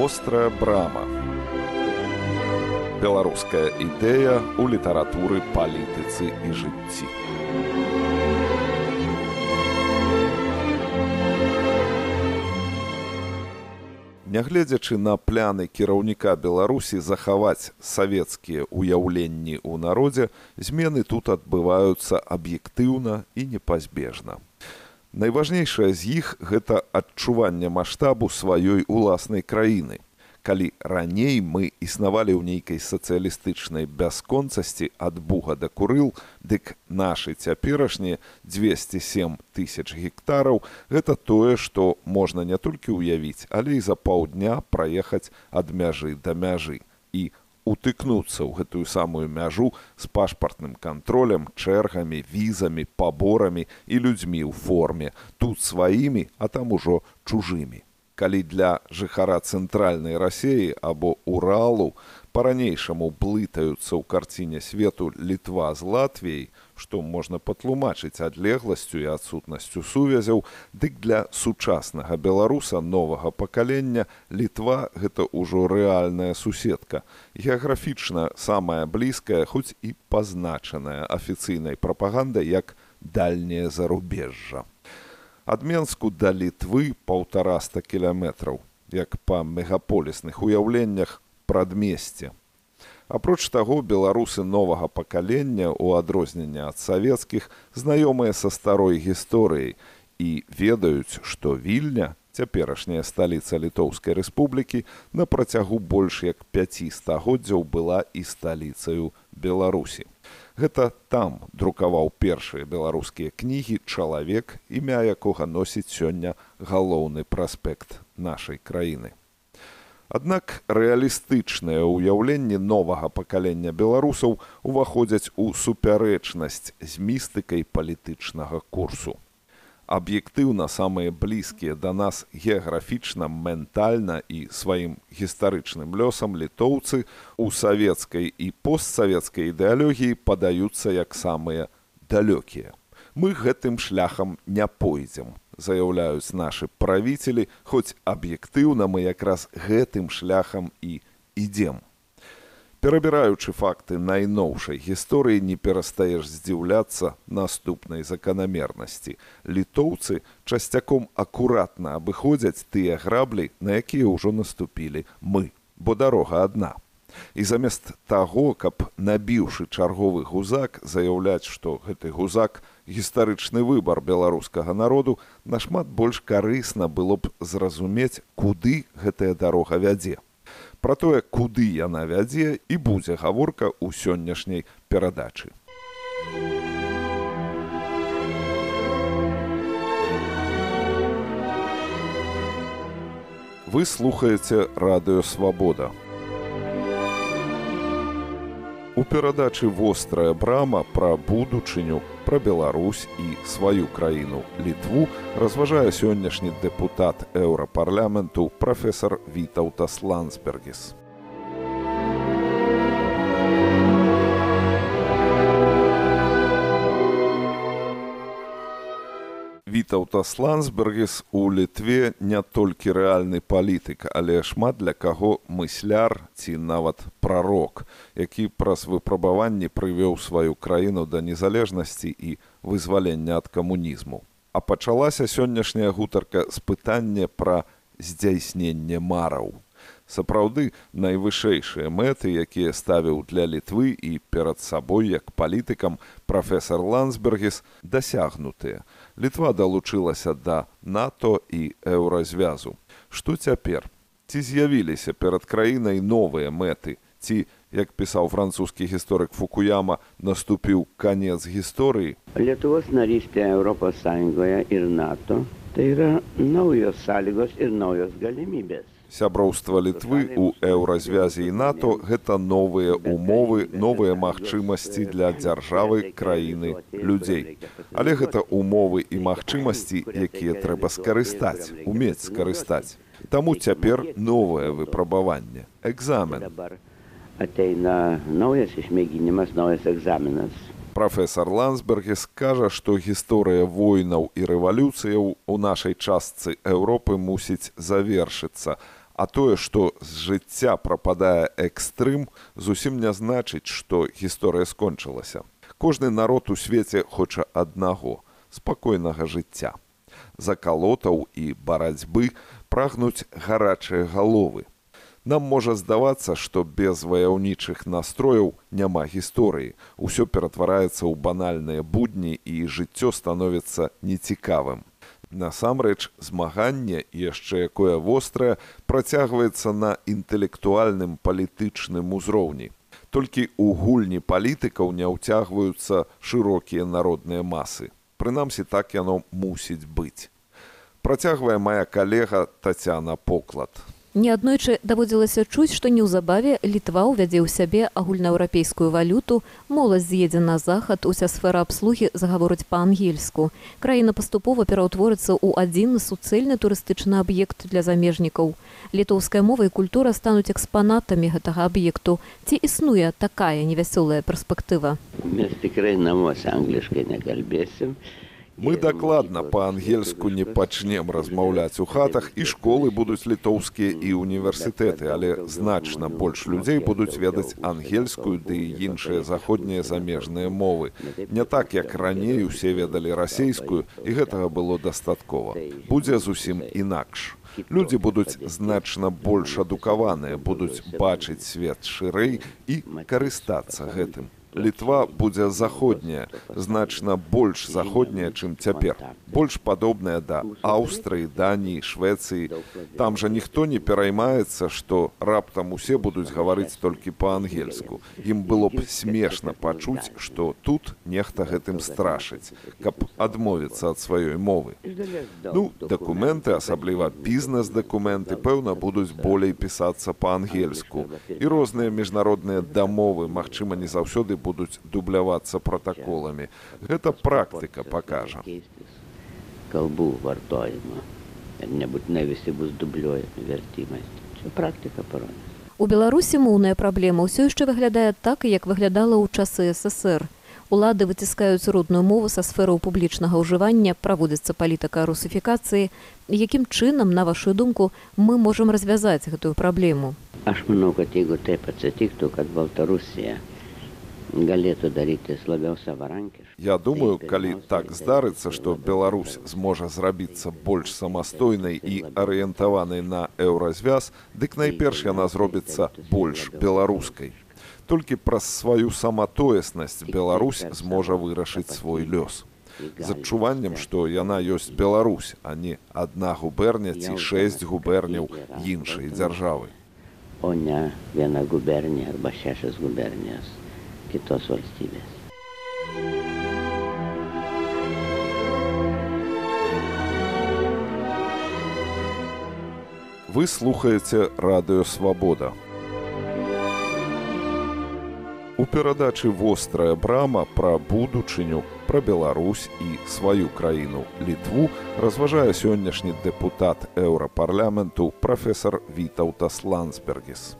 вострая брама. Беларуская ідэя ў літаратуры палітыцы і жыцці. Нягледзячы на пляны кіраўніка беларусі захаваць савецкія ўяўленні ў народзе змены тут адбываюцца аб'ектыўна і непазбежна найважнейшае з іх гэта адчуванне маштабу сваёй уласнай краіны. Калі раней мы існавалі ў нейкай сацыялістычнай бясконцасці ад буга да курыл, дык нашы цяперашнія 207 тысяч гектараў гэта тое, што можна не толькі ўявіць, але і за паўдня праехаць ад мяжы да мяжы. І утыкнуцца ў гэтую самую мяжу з пашпартным кантролем, чэргамі, візамі, паборамі і людзьмі ў форме, тут сваімі, а там ужо чужымі. Калі для жыхара цэнтральнай рассеі або уралу па-ранейшаму блытаюцца ў карціне свету літва з латвіяй што можна патлумачыць адлегласцю і адсутнасцю сувязяў дык для сучаснага беларуса новага пакалення літва гэта ўжо рэальная суседка. Геаграфічна самая блізкая хоць і пазначаная афіцыйнай прапагандай як дальняе зарубежжа. Ад менску да літвы паўтараста кіляметраў як па мегаполісных уяўленнях прадмесце апроч таго беларусы новага пакалення у адрозненне ад савецкіх знаёмыя са старой гісторыяй і ведаюць што вільня цяперашняя сталіца літоўскай рэспублікі на працягу больш як пяці стагоддзяў была і сталіцаю беларусі Гэта там друкаваў першыя беларускія кнігі чалавек, імя якога носіць сёння галоўны праспект нашай краіны. Аднак рэалістычныя ўяўленні новага пакалення беларусаў уваходзяць у супярэчнасць з містыкай палітычнага курсу. Аб'ектыўна самыя блізкія да нас геаграфічна ментальна і сваім гістарычным лёсам літоўцы у савецкай і постсавецкай ідэалогіі падаюцца як самыя далёкія. Мы гэтым шляхам не пойдзем заяўляюць нашы правіцелі хоць аб'ектыўна мы якраз гэтым шляхам і ідзем Перабіраючы факты найноўшай гісторыі не перастаеш здзіўляцца наступнай заканамернасці. Літоўцы часцяком акуратна абыходзяць тыя граблі, на якія ўжо наступілі мы, бо дарога адна. І замест таго, каб набіўшы чарговы гузак заяўляць, што гэты гузак гістарычны выбар беларускага народу нашмат больш карысна было б зразумець, куды гэтая дарога вядзе. Пра тое, куды яна вядзе і будзе гаворка ў сённяшняй перадачы. Вы слухаеце радыёвабода. У перадачы вострая брама пра будучыню пра Беларусь і сваю краіну літву разважае сённяшні дэпутат еўрапарламенту прафесор Вітаўтас Лансбергес. Вітаўтас Лансбергес у літве не толькі рэальны палітык, але шмат для каго мысляр ці нават прарок, які праз выпрабаванні прывёў сваю краіну да незалежнасці і вызвалення ад камунізму. А пачалася сённяшняя гутарка з пытання пра здзяйсненне мараў сапраўды найвышэйшыя мэты якія ставіў для літвы і перад сабой як палітыкам прафесор лансбергес дасягнутыя літва далучылася да нато і еўразвязу. Што цяпер? Ці з'явіліся перад краінай новыя мэты? Ці як пісаў французскі гісторык фукуяма наступіў канец гісторыі? Lietuvos narystė europos sąjungoje ir nato tai yra naujos sąlygos ir naujos galimybės сяброўства літвы у еўразвязі і нато гэта новыя умовы новыя магчымасці для дзяржавы краіны людзей. Але гэта умовы і магчымасці якія трэба скарыстаць умець скарыстаць. Таму цяпер новае выпрабаванне экзамен. Прафесор лансберге скажа што гісторыя войнаў і рэвалюцыяў у нашай частцы еўропы мусіць завершыцца. А тое, што з жыцця прападае экстрым, зусім не значыць, што гісторыя скончылася. Кожны народ у свеце хоча аднаго спакойнага жыцця. Закалотаў і барацьбы прагнуць гарачыя галовы. Нам можа здавацца, што без ваяўнічых настрояў няма гісторыі. Усё ператвараецца ў банальныя будні і жыццё становіцца нецікавым. Насамрэч, змаганне, яшчэ якое вострае, працягваецца на інтэлектуальным палітычным узроўні. Толькі ў гульні палітыкаў не ўцягваюцца шырокія народныя масы. Прынамсі так яно мусіць быць. Працягвае мая калега Тацяна Поклад. Неаднойчы даводзілася чуць, што неўзабаве літва ўвядзе ў сябе агульнаўрапейскую валюту, моладзь з'едзе на захад, уся сфера абслугі загаворыць па-ангельску. Краіна паступова пераўтворыцца ў адзіны суцэльны турыстычны аб'ект для замежнікаў. Літоўская мова і культура стануць экспанатамі гэтага аб'екту. Ці існуе такая невясёлая перспектыва? Месты краіна мовы англійскай не кальбесім. Мы дакладна па-ангельску не пачнем размаўляць у хатах і школы будуць літоўскія і універсітэты, але значна больш людзей будуць ведаць ангельскую ды і іншыя заходнія замежныя мовы. Не так як раней усе ведалі расейскую і гэтага было дастаткова. Будзе зусім інакш. Людзі будуць значна больш адукаваныя, будуць бачыць свет шырэй і карыстацца гэтым. Літва будзе заходняя, значна больш заходняя, чым цяпер. Больш падобная да Аўстрыі, Даніі, Швецыі. Там жа ніхто не пераймаецца, што раптам усе будуць гаварыць толькі па-ангельску. Ім было б смешна пачуць, што тут нехта гэтым страшыць, каб адмовіцца ад сваёй мовы. Ну, дакументы, асабліва бізнес-дакументы, пэўна, будуць болей пісацца па-ангельску. І розныя міжнародныя дамовы, магчыма, не заўсёды будуць дублявацца пратаколамі. Гэта практыка пакажа. Калбу вартуема. Небудзь весе бус дублёе вяртімасць. практыка парона. У Беларусі моўная праблема ўсё яшчэ выглядае так, як выглядала ў часы ССР. Улады выціскаюць родную мову са сфераў публічнага ўжывання, праводзіцца палітыка русіфікацыі. Якім чынам, на вашу думку, мы можам развязаць гэтую праблему? Аж много тего тепацца тых, хто ад Балтарусія галету дарыты славёўса варанкі Я думаю калі так здарыцца што Беларусь зможа зрабіцца больш самастойнай і арыентаванай на еўразвяз дык найперш яна зробіцца больш беларускай толькі праз сваю саматоеснасць Беларусь зможа вырашыць свой лёс. з адчуваннем што яна ёсць Беларусь а не адна губерня ці шэсць губерняў іншай дзяржавы Оня вена губернія арба шэша з губерніяс kitos valstybės. Вы слухаеце радыё свабода. У перадачы вострая брама пра будучыню, пра Беларусь і сваю краіну літву разважае сённяшні дэпутат еўрапарламенту прафесор Вітаўтас Лансбергес.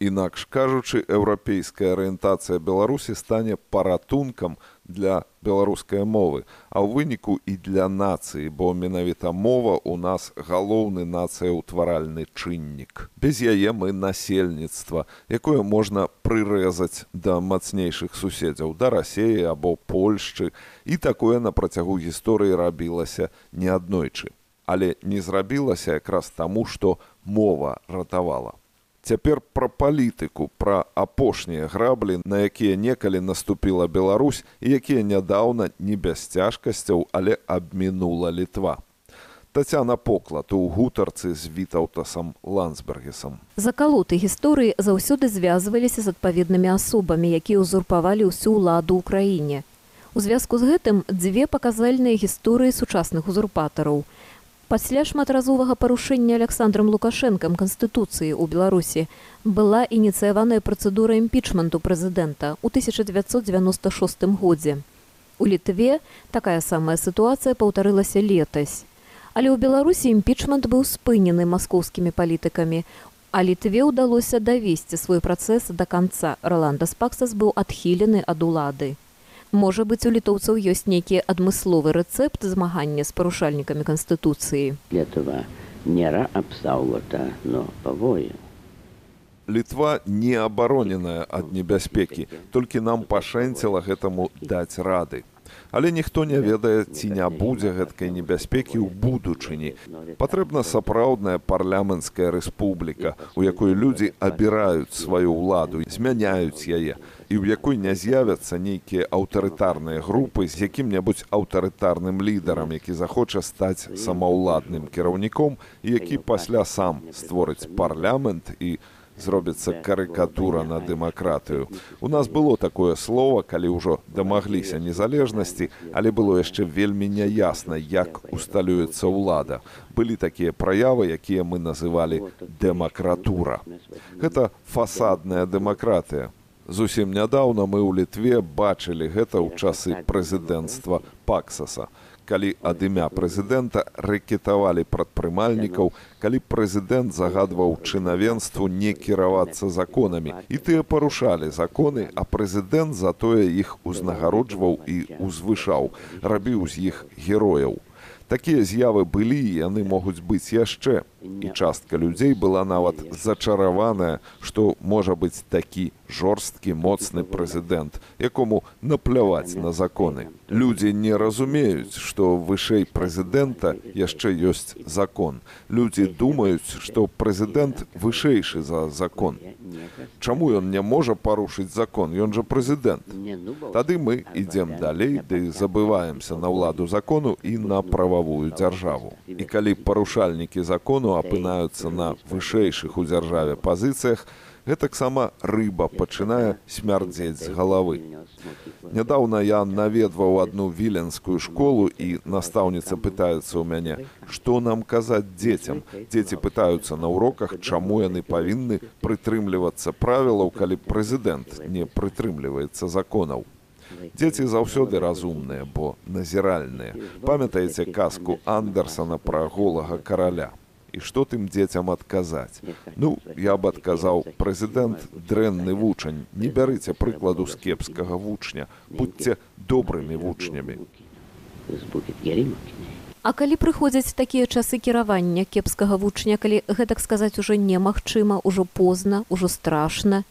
Інакш кажучы, еўрапейская арыентацыя Беларусі стане паратункам для беларускай мовы, а ў выніку і для нацыі, бо менавіта мова ў нас галоўны нацыяўтваральны чыннік. Без яе мы насельніцтва, якое можна прырэзаць да мацнейшых суседзяў да рассеі або Польшчы і такое на працягу гісторыі рабілася неаднойчы. Але не зрабілася якраз таму, што мова ратавала. Цяпер пра палітыку, пра апошнія граблі, на якія некалі наступіла Беларусь і якія нядаўна не без цяжкасцяў, але абмінула літва. Тацяна поклад у гутарцы з вітаўтасам лансбергесам. Закалоты гісторыі заўсёды звязваліся з адпаведнымі асобамі, якія ўзурпавалі ўсю ўладу ў краіне. У звязку з гэтым дзве паказальныя гісторыі сучасных узурпатараў пасля шматразовага парушэння александром лукашэнкам канстытуцыі ў беларусі была ініцыяваная працэдура імпічменту прэзідэнта ў 1996 годзе. У літве такая самая сітуацыя паўтарылася летась. Але ў беларусі імпічмент быў спынены маскоўскімі палітыкамі а літве ўдалося давесці свой працэс да канца. Роланда спаксас быў адхілены ад улады Можа быць, у літоўцаў ёсць нейкі адмысловы рэцэпт змагання з парушальнікамі канстытуцыі. Lietuva nėra apsaugota nuo pavojų. Літва не абароненая ад небяспекі, толькі нам пашэнціла гэтаму даць рады. Але ніхто не ведае, ці не будзе гэткай небяспекі ў будучыні. Патрэбна сапраўдная парламенцкая рэспубліка, у якой людзі абіраюць сваю ўладу, змяняюць яе, і ў якой не з'явяцца нейкія аўтарытарныя групы з якім-небудзь аўтарытарным лідарам, які захоча стаць самаўладным кіраўніком і які пасля сам створыць парламент і зробіцца карыкатура на дэмакратыю. У нас было такое слово, калі ўжо дамагліся незалежнасці, але было яшчэ вельмі няясна, як усталюецца ўлада. Былі такія праявы, якія мы называлі дэмакратура. Гэта фасадная дэмакратыя. Зусім нядаўна мы ў літве бачылі гэта ў часы прэзідэнцтва Паксаса калі ад імя прэзідэнта рэкетавалі прадпрымальнікаў, калі прэзідэнт загадваў чынавенству не кіравацца законамі. І тыя парушалі законы, а прэзідэнт затое іх узнагароджваў і узвышаў, рабіў з іх герояў. Такія з'явы былі яны могуць быць яшчэ. І частка людзей была нават зачараваная, што можа быць такі жорсткі моцны прэзідэнт, якому напляваць на законы. Людзі не разумеюць, што вышэй прэзідэнта яшчэ ёсць закон. Людзі думаюць, што прэзідэнт вышэйшы за закон. Чаму ён не можа парушыць закон, ён жа прэзідэнт. Тады мы ідзем далей ды забываемся на ўладу закону і на прававую дзяржаву. І калі парушальнікі закону апынаюцца на вышэйшых у дзяржаве пазіцыях, гэтаксама рыба пачынае смярдзець з галавы. Нядаўна я наведваў одну віленскую школу і настаўніца пытаецца ў мяне, што нам казаць дзецям. Дзеці пытаюцца на уроках, чаму яны павінны прытрымлівацца правілаў, калі прэзідэнт не прытрымліваецца законаў. Дзеці заўсёды разумныя, бо назіральныя. Памятаеце казку Андерсона пра голага караля і што тым дзецям адказаць. Ну, я б адказаў, прэзідэнт дрэнны вучань, не бярыце прыкладу з кепскага вучня, будьце добрымі вучнямі. А калі прыходзяць такія часы кіравання кепскага вучня, калі гэтак сказаць ужо немагчыма, ужо позна, ужо страшна.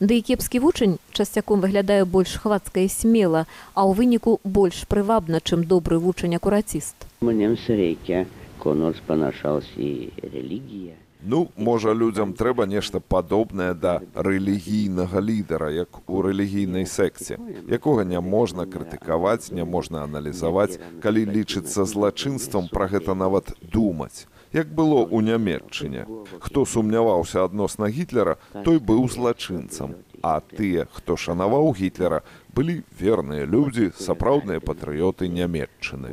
Ды і кепскі вучань часцяком выглядае больш хвацка і смела, а ў выніку больш прывабна, чым добры вучань акураціст. Reikia ko nors panašaus į religiją. Ну, можа, людзям трэба нешта падобнае да рэлігійнага лідара, як у рэлігійнай секце, якога не можна крытыкаваць, не можна аналізаваць, калі лічыцца злачынствам пра гэта нават думаць. Як было ў нямметчыне. Хто сумняваўся адносна гітлера, той быў злачынцам. А тыя, хто шанаваў гітлера, былі верныя людзі, сапраўдныя патрыёты нямметчыны.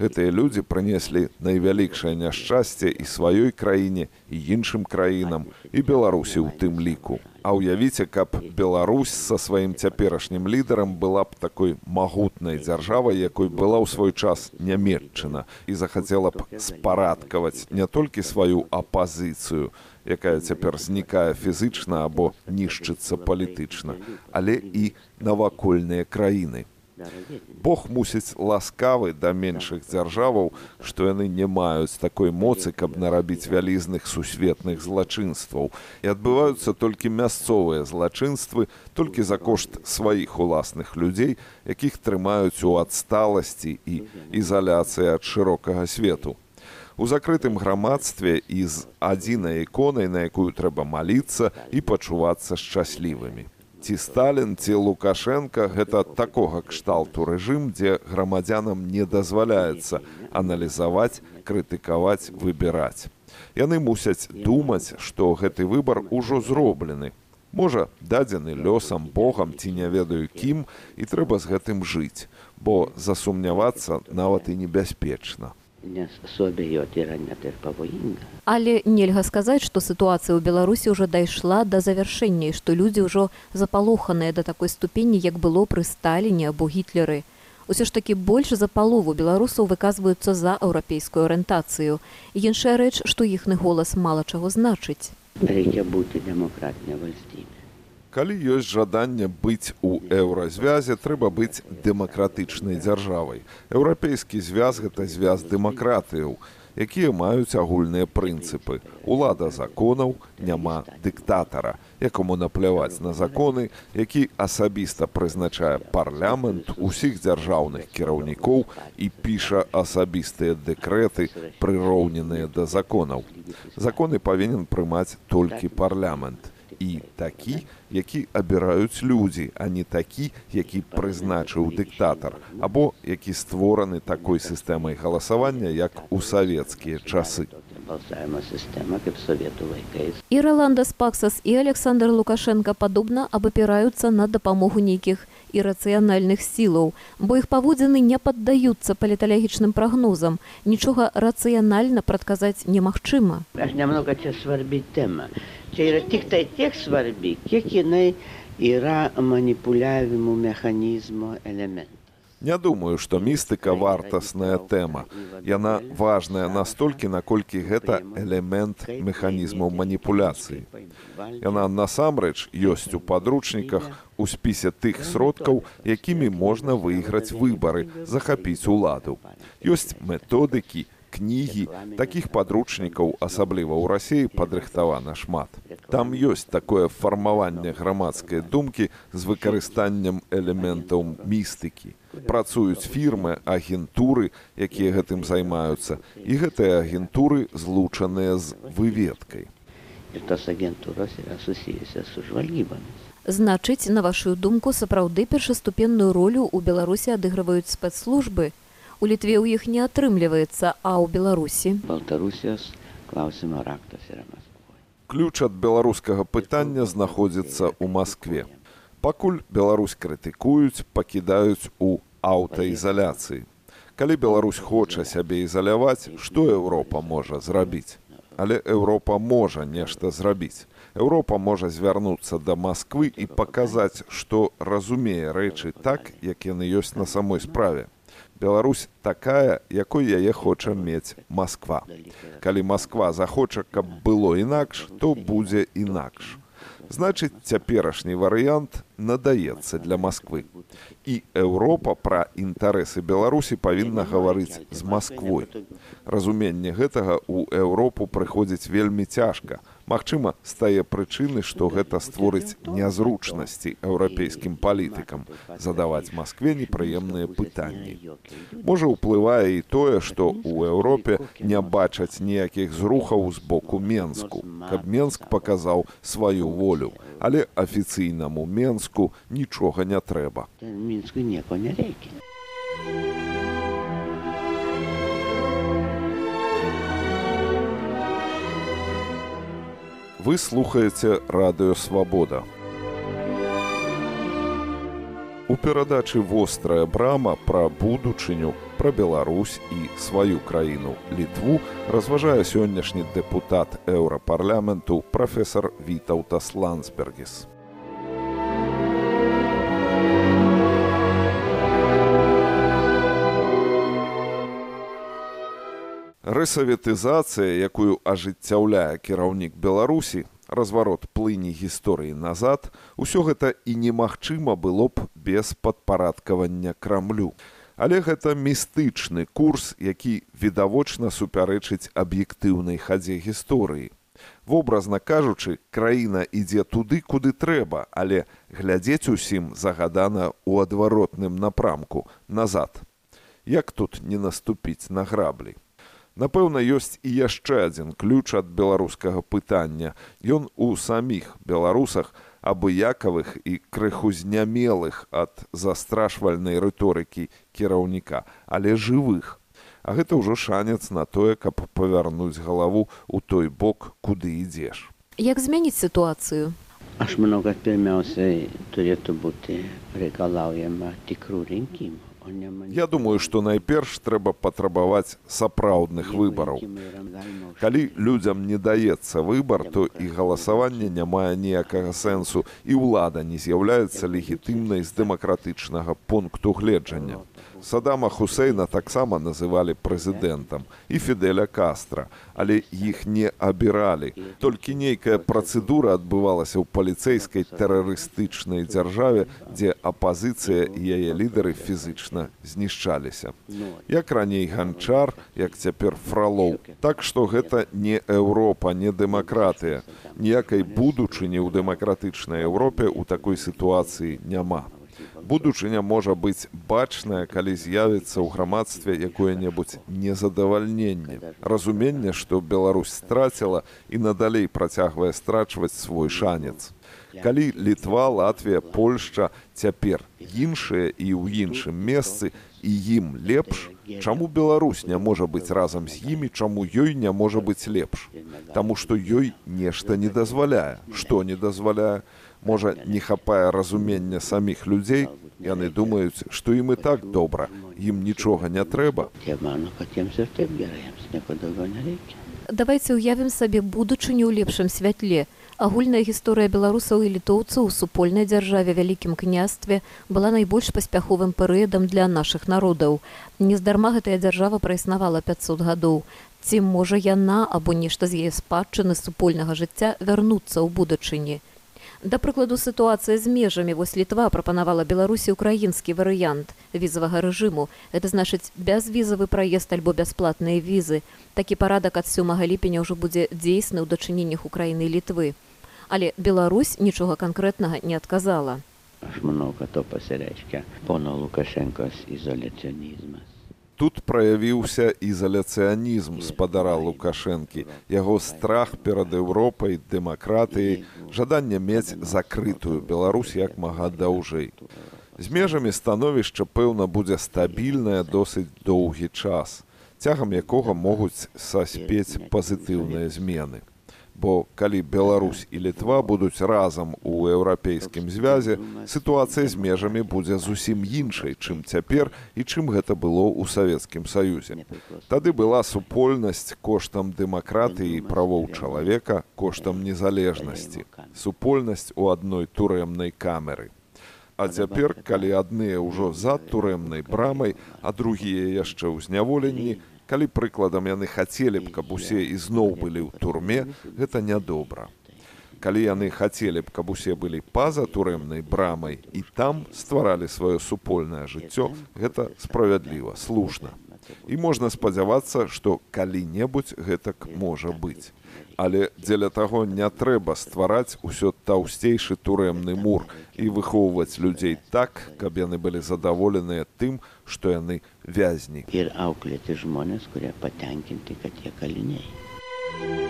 Гэтыя людзі прынеслі найвялікшае няшчасце і сваёй краіне і іншым краінам і Беларусі ў тым ліку. А ўявіце, каб Беларусь са сваім цяперашнім лідарам была б такой магутнай дзяржавай, якой была ў свой час нямметчына і захацела б спарадкаваць не толькі сваю апазіцыю, якая цяпер знікае фізычна або нішчыцца палітычна, але і навакольныя краіны. Бог мусіць ласкавы да меншых дзяржаваў, што яны не маюць такой моцы, каб нарабіць вялізных сусветных злачынстваў. І адбываюцца толькі мясцовыя злачынствы толькі за кошт сваіх уласных людзей, якіх трымаюць у адсталасці і ізаляцыі ад шырокага свету. У закрытым грамадстве і з адзінай іконай, на якую трэба маліцца і пачувацца шчаслівымі. Ці сталін ці лукашенко гэта такога кшталту рэжым дзе грамадзянам не дазваляецца аналізаваць крытыкаваць выбіраць. Яны мусяць думаць што гэты выбар ужо зроблены. Можа дадзены лёсам богам ці не ведаю кім і трэба з гэтым жыць бо засумнявацца нават і небяспечна nes suabejoti yra net ir pavojinga. Але нельга сказаць, што сітуацыя ў Беларусі ўжо дайшла да завяршэння, і што людзі ўжо запалоханыя да такой ступені, як было пры сталіне або гітлеры. Усё ж такі больш за палову беларусаў выказваюцца за еўрапейскую арыентацыю. Іншая рэч, што іхны голас мала чаго значыць. Reikia būti demokratinė valstybė. Калі ёсць жаданне быць у еўразвязе, трэба быць дэмакратычнай дзяржавай. Еўрапейскі звяз гэта звяз дэмакратыяў, якія маюць агульныя прынцыпы. Улада законаў няма дыктатара, якому напляваць на законы, які асабіста прызначае парламент усіх дзяржаўных кіраўнікоў і піша асабістыя дэкрэты, прыроўненыя да законаў. Законы павінен прымаць толькі парламент і такі, які абіраюць людзі, а не такі, які прызначыў дыктатар, або які створаны такой сістэмай галасавання, як у савецкія часы. Balsavimo sistema kaip sovietų laikais. І Роландас Паксас і Александр Лукашенко падобна абапіраюцца на дапамогу нейкіх ірацыянальных сілаў, бо іх паводзіны не паддаюцца паліталагічным прагнозам. Нічога рацыянальна прадказаць немагчыма. Nemanau, kad čia svarbi tema. Čia yra tik tai tiek svarbi, kiek jinai yra manipuliavimo mechanizmo elementas. Не думаю, што містыка вартасная тэма. Яна важная настолькі, наколькі гэта элемент механізмаў маніпуляцыі. Яна насамрэч ёсць у падручніках у спісе тых сродкаў, якімі можна выйграць выбары, захапіць уладу. Ёсць методыкі, кнігі, такіх падручнікаў, асабліва ў рассіі падрыхтавана шмат. Там ёсць такое фармаванне грамадскай думкі з выкарыстаннем элементаў містыкі. Працуюць фірмы, агентуры, якія гэтым займаюцца, і гэтыя агентуры злучаныя з выведкай. Значыць, на вашу думку, сапраўды першаступенную ролю ў Беларусі адыгрываюць спецслужбы. У літве ў іх не атрымліваецца, а ў Беларусі. Raktas yra Maskvoje. Ключ ад беларускага пытання знаходзіцца ў Маскве. Пакуль Беларусь крытыкуюць, пакідаюць у аўтаізаляцыі. Калі Беларусь хоча сябе ізаляваць, што Еўропа можа зрабіць? Але Еўропа можа нешта зрабіць. Еўропа можа звярнуцца да Масквы і паказаць, што разумее рэчы так, як яны ёсць на самой справе. Беларусь такая, якой яе хоча мець Масква. Калі Масква захоча, каб было інакш, то будзе інакш. Значыць, цяперашні варыянт надаецца для Масквы. І Еўропа пра інтарэсы Беларусі павінна гаварыць з Масквой. Разуменне гэтага ў Еўропу прыходзіць вельмі цяжка. Магчыма, з тае прычыны, што гэта створыць нязручнасці еўрапейскім палітыкам, задаваць Маскве непрыемныя пытанні. Можа, уплывае і тое, што ў Еўропе не бачаць ніякіх зрухаў з боку Менску, каб Менск паказаў сваю волю, але афіцыйнаму Менску нічога не трэба. Ten Minskui nieko Вы слухаеце радыё Свабода. У перадачы вострая брама пра будучыню, пра Беларусь і сваю краіну літву разважае сённяшні дэпутат еўрапарламенту прафесор Вітаўтас Лансбергіс. Рэсаветызацыя, якую ажыццяўляе кіраўнік Беларусі, разварот плыні гісторыі назад, усё гэта і немагчыма было б без падпарадкавання крамлю. Але гэта містычны курс, які відавочна супярэчыць аб'ектыўнай хадзе гісторыі. Вобразна кажучы, краіна ідзе туды, куды трэба, але глядзець усім загадана ў адваротным напрамку назад. Як тут не наступіць на граблі? Напэўна, ёсць і яшчэ адзін ключ ад беларускага пытання. Ён у саміх беларусах абыякавых і крыху знямелых ад застрашвальнай рыторыкі кіраўніка, але жывых. А гэта ўжо шанец на тое, каб павярнуць галаву ў той бок, куды ідзеш. Як змяніць сітуацыю? Aš manau, kad pirmiausiai turėtų būti reikalaujama tikrų Я думаю, што найперш трэба патрабаваць сапраўдных выбараў. Калі людзям не даецца выбар, то і галасаванне не мае ніякага сэнсу і ўлада не з'яўляецца легітымнай з дэмакратычнага пункту гледжання. Садама Хусейна таксама называлі прэзідэнтам і Фідэля Кастра, але іх не абіралі. Толькі нейкая працэдура адбывалася ў паліцэйскай тэрарыстычнай дзяржаве, дзе апазіцыя і яе лідары фізычна знішчаліся. Як раней ганчар, як цяпер фралоў. Так што гэта не Еўропа, не дэмакратыя. Ніякай будучыні ў дэмакратычнай Еўропе ў такой сітуацыі няма. Будучыня можа быць бачная, калі з'явіцца ў грамадстве якое-небудзь незадавальненне. Разуменне, што Беларусь страціла і надалей працягвае страчваць свой шанец. Калі літва, Латвія, Польшча цяпер іншыя і ў іншым месцы і ім лепш, чаму Беларусь не можа быць разам з імі, чаму ёй не можа быць лепш. Таму што ёй нешта не дазваляе, што не дазваляе, можа не хапае разумення саміх людзей яны думаюць што ім і так добра ім нічога не трэба. Давайце ўявім сабе будучыню ў лепшым святле. Агульная гісторыя беларусаў і літоўцаў у супольнай дзяржаве вялікім княстве была найбольш паспяховым перыядам для нашых народаў. Нездарма гэтая дзяржава праіснавала 500 гадоў. Ці можа яна або нешта з яе спадчыны супольнага жыцця вярнуцца ў будучыні. Да прыкладу сітуацыя з межамі вось літва прапанавала беларусі украінскі варыянт візавага рэжыму это значыць бязвізавы праезд альбо бясплатныя візы такі парадак ад сёмага ліпеня ўжо будзе дзейсны ў дачыненнях украіны літвы але Беларусь нічога канкрэтнага не адказала Aš manau, kad to pasireiškia pono Lukašenkos izolacionizmas. Тут праявіўся ізаляцыянізм спадара лукашэнкі. Яго страх перад еўропай дэмакратыяй жаданне мець закрытую беларусь як мага даўжэй. З межамі становішча пэўна будзе стабільнае досыць доўгі час цягам якога могуць саспець пазітыўныя змены бо калі Беларусь і літва будуць разам у еўрапейскім звязе сітуацыя з межамі будзе зусім іншай чым цяпер і чым гэта было ў савецкім саюзе. Тады была супольнасць коштам дэмакратыі і правоў чалавека коштам незалежнасці супольнасць у адной турэмнай камеры. А цяпер калі адныя ўжо за турэмнай брамай а другія яшчэ ў зняволенні калі прыкладам яны хацелі б каб усе ізноў былі ў турме гэта нядобра. Калі яны хацелі б каб усе былі па-за турэмнай брамай і там стваралі сваё супольнае жыццё гэта справядліва слушна і можна спадзявацца што калі-небудзь гэтак можа быць але дзеля таго не трэба ствараць усё таўсцейшы турэмны мур і выхоўваць людзей так каб яны былі задаволеныя тым што яны вязні Ir auklėti žmonės, kurie patenkinti, kad jie kaliniai.